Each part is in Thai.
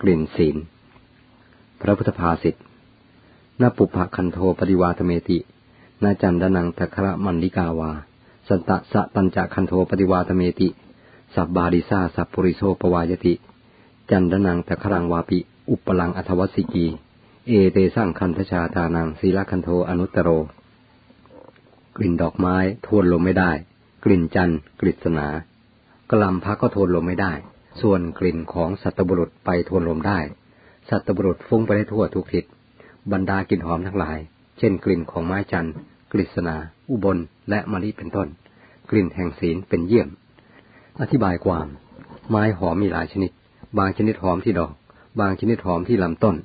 กลิ่นศีล พระพุทธภาษิตนปุพะคันโทปริวาทเมติ นาจันดนังตะคระมันลิกาวา สันตะสะตัญจะคันโทปฏิวาทเมติ สับบาริซาสัพปุริโซปวายติ จันดนังตะครังวาปิ อุปลังอัทวสิกี เอเตสั่งคันทชาตานังศีลคันโทอนุตตโร กลิ่นดอกไม้ทวนลมไม่ได้ กลิ่นจันทน์กฤษณากลำพักก็ทนลมไม่ได้ ส่วนกลิ่นของสัตบุรุษไปทวนลมได้ สัตบุรุษฟุ้งไปได้ทั่วทุกทิศ บรรดากลิ่นหอมทั้งหลาย เช่นกลิ่นของไม้จันทร์กฤษณา อุบล และมะลิเป็นต้น กลิ่นแห่งศีลเป็นเยี่ยม อธิบายความ ไม้หอมมีหลายชนิด บางชนิดหอมที่ดอก บางชนิดหอมที่ลำต้น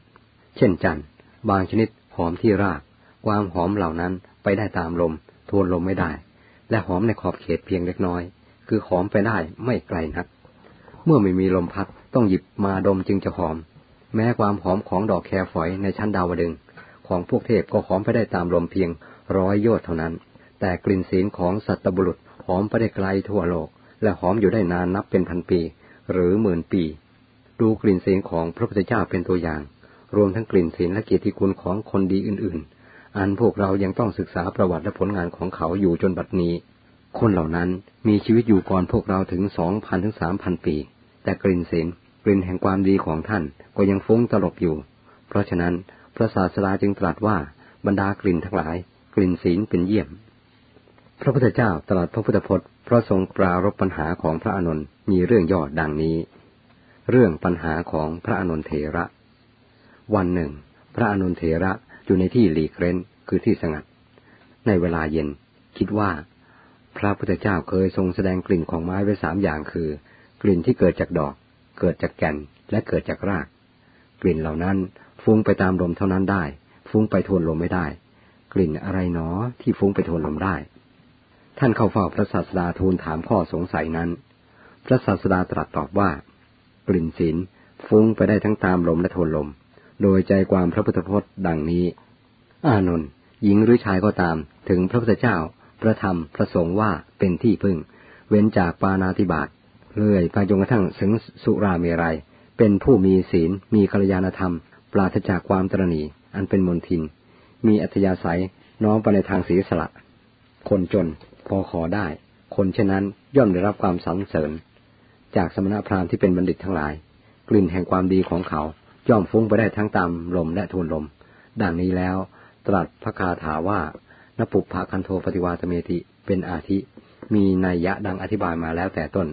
เช่นจันทร์บางชนิดหอมที่ราก ความหอมเหล่านั้นไปได้ตามลม ทวนลมไม่ได้ และหอมในขอบเขตเพียงเล็กน้อย คือหอมไปได้ไม่ไกลนัก เมื่อไม่มีลมพัดต้องหยิบมาดมจึงจะหอม แม้ความหอมของดอกแครฝอยในชั้นดาวดึง ของพวกเทพก็หอมไปได้ตามลมเพียงร้อยโยชน์เท่านั้น แต่กลิ่นศีลของสัตบุรุษหอมไปได้ไกลทั่วโลก และหอมอยู่ได้นานนับเป็นพันปี หรือหมื่นปี ดูกลิ่นศีลของพระพุทธเจ้าเป็นตัวอย่าง รวมทั้งกลิ่นศีลและเกียรติคุณของคนดีอื่น ๆ อันพวกเรายังต้องศึกษาประวัติและผลงานของเขาอยู่จนบัดนี้ คนเหล่านั้นมีชีวิตอยู่ก่อนพวกเราถึงสองพันถึงสามพันปี แต่กลิ่นศีลกลิ่นแห่งความดีของท่านก็ยังฟุ้งตลบอยู่ เพราะฉะนั้นพระศาสดาจึงตรัสว่าบรรดากลิ่นทั้งหลาย กลิ่นศีลเป็นเยี่ยม พระพุทธเจ้าตรัสพระพุทธพจน์พระทรงปรารบปัญหาของพระอนุนมีเรื่องย่อดดังนี้ เรื่องปัญหาของพระอนุนเถระ วันหนึ่ง พระอนุนเถระอยู่ในที่หลีกเร้นคือที่สงัด ในเวลาเย็นคิดว่า พระพุทธเจ้าเคยทรงแสดงกลิ่นของไม้ไว้สามอย่างคือ ลิ่นที่เกิดจากดอก เกิดจากแก่นและเกิดจากราก กลิ่นเหล่านั้นฟุ้งไปตามลมเท่านั้นได้ ฟุ้งไปทวนลมไม่ได้ กลิ่นอะไรหนอที่ฟุ้งไปทวนลมได้ ท่านเข้าเฝ้าพระศาสดาทูลถามข้อสงสัยนั้น พระศาสดาตรัสตอบว่า กลิ่นศีลฟุ้งไปได้ทั้งตามลมและทวนลม โดยใจความพระพุทธพจน์ดังนี้ อานนท์หญิงหรือชายก็ตาม ถึงพระพุทธเจ้า พระธรรมพระสงฆ์ว่าเป็นที่พึ่ง เว้นจากปานาติบาต เลื่อยไปจนกระทั่งถึงสุราเมรัย เป็นผู้มีศีล มีกัลยาณธรรม ปราศจากความตรณีอันเป็นมนทิน มีอัธยาศัยน้อมไปในทางศีสละ คนจนพอขอได้ คนเช่นนั้นย่อมได้รับความสรรเสริญ จากสมณพราหมณ์ที่เป็นบัณฑิตทั้งหลาย กลิ่นแห่งความดีของเขาย่อมฟุ้งไปได้ทั้งตามลมและทวนลม ดังนี้แล้วตรัสพระคาถาว่านปุพพะคันโทปฏิวาตเมติเป็นอาทิ มีนัยยะดังอธิบายมาแล้วแต่ต้น